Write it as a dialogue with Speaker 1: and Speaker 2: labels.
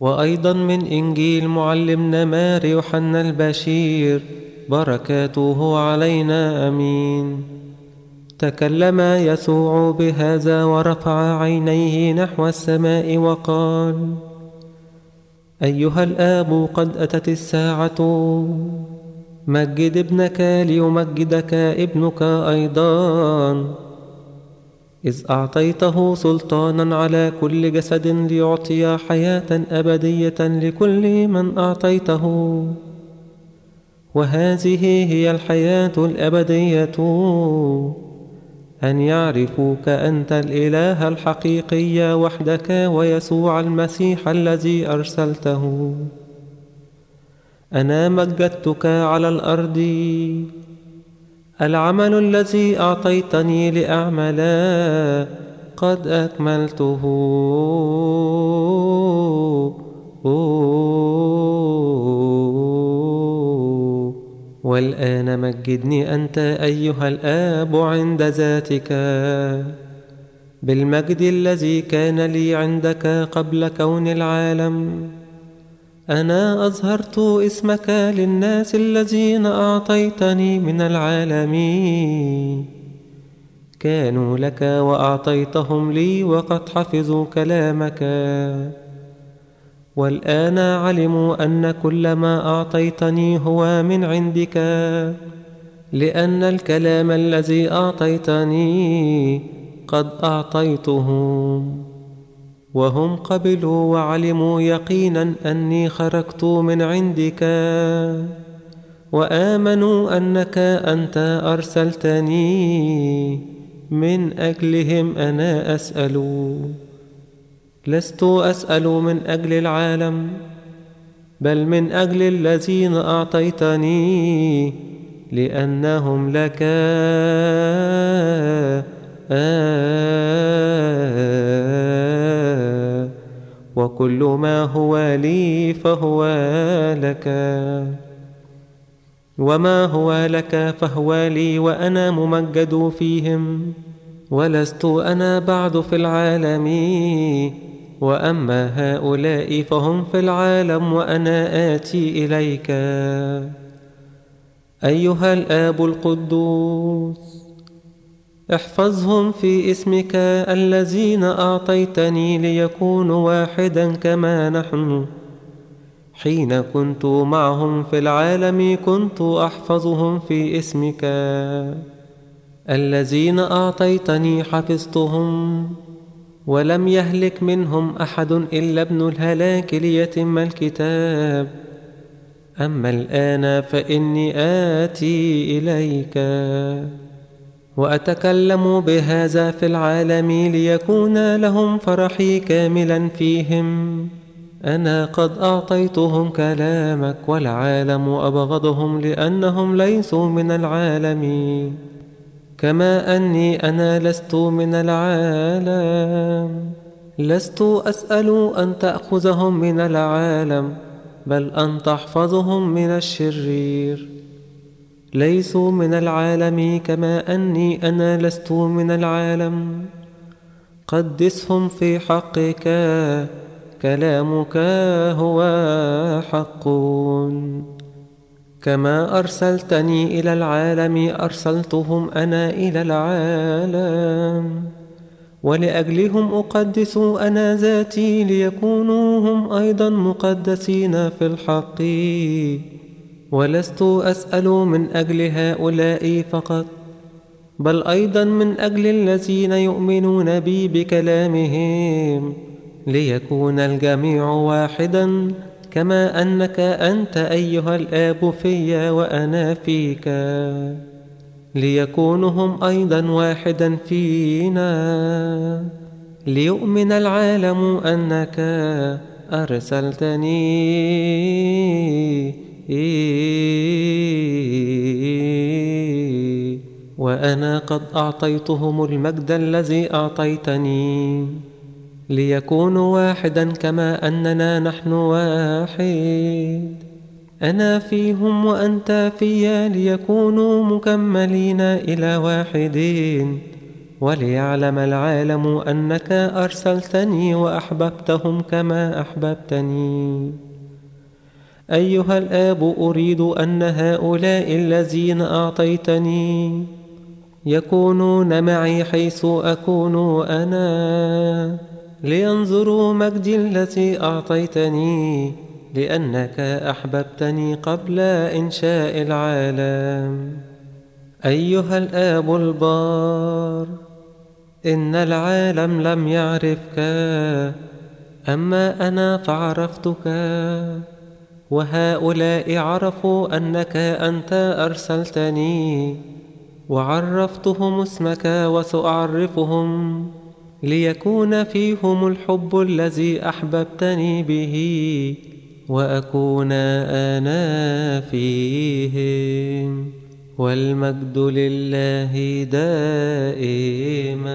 Speaker 1: وأيضا من إنجيل معلمنا ماري يوحنا البشير بركاته علينا أمين. تكلم يسوع بهذا ورفع عينيه نحو السماء وقال أيها الآب قد أتت الساعة. مجد ابنك ليمجدك ابنك أيضا. إذ أعطيته سلطانا على كل جسد ليعطي حياة أبدية لكل من أعطيته. وهذه هي الحياة الأبدية. أن يعرفوك أنت الإله الحقيقي وحدك ويسوع المسيح الذي أرسلته. أنا مجدتك على الأرض. العمل الذي أعطيتني لأعملا قد أكملته. والآن مجدني أنت أيها الآب عند ذاتك. بالمجد الذي كان لي عندك قبل كون العالم. أنا أظهرت اسمك للناس الذين أعطيتني من العالم كانوا لك وأعطيتهم لي وقد حفظوا كلامك. والآن علموا أن كل ما أعطيتني هو من عندك لأن الكلام الذي أعطيتني قد أعطيتهم وهم قبلوا وعلموا يقينا أني خرجت من عندك. وآمنوا أنك أنت أرسلتني من أجلهم أنا أسأل. لست أسأل من أجل العالم بل من أجل الذين أعطيتني لأنهم لك. آه. وكل ما هو لي فهو لك. وما هو لك فهو لي وأنا ممجد فيهم. ولست أنا بعد في العالم. وأما هؤلاء فهم في العالم وأنا آتي إليك. أيها الآب القدوس. احفظهم في اسمك الذين أعطيتني ليكونوا واحدا كما نحن. حين كنت معهم في العالم كنت أحفظهم في اسمك. الذين أعطيتني حفظتهم ولم يهلك منهم أحد إلا ابن الهلاك ليتم الكتاب. أما الآن فإني آتي إليك. وأتكلم بهذا في العالم ليكون لهم فرحي كاملا فيهم. أنا قد أعطيتهم كلامك والعالم أبغضهم لأنهم ليسوا من العالم. كما أني أنا لست من العالم. لست أسأل أن تأخذهم من العالم بل أن تحفظهم من الشرير. ليسوا من العالم كما أني أنا لست من العالم. قدسهم في حقك كلامك هو حق. كما أرسلتني إلى العالم أرسلتهم أنا إلى العالم. ولأجلهم أقدس أنا ذاتي ليكونوا هم أيضا مقدسين في الحق. ولست أسأل من أجل هؤلاء فقط بل أيضا من أجل الذين يؤمنون بي بكلامهم ليكون الجميع واحدا كما أنك أنت أيها الآب في وأنا فيك ليكونهم أيضا واحدا فينا ليؤمن العالم أنك أرسلتني وأنا قد أعطيتهم المجد الذي أعطيتني ليكونوا واحدا كما أننا نحن واحد. أنا فيهم وأنت في ليكونوا مكملين إلى واحدين. وليعلم العالم أنك أرسلتني وأحببتهم كما أحببتني. أيها الآب أريد أن هؤلاء الذين أعطيتني يكونون معي حيث أكون أنا. لينظروا مجدي الذي أعطيتني لأنك أحببتني قبل إنشاء العالم. أيها الآب البار إن العالم لم يعرفك أما أنا فعرفتك. وهؤلاء عرفوا أنك أنت أرسلتني وعرفتهم اسمك وسأعرفهم ليكون فيهم الحب الذي أحببتني به وأكون أنا فيهم والمجد لله دائما.